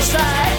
side.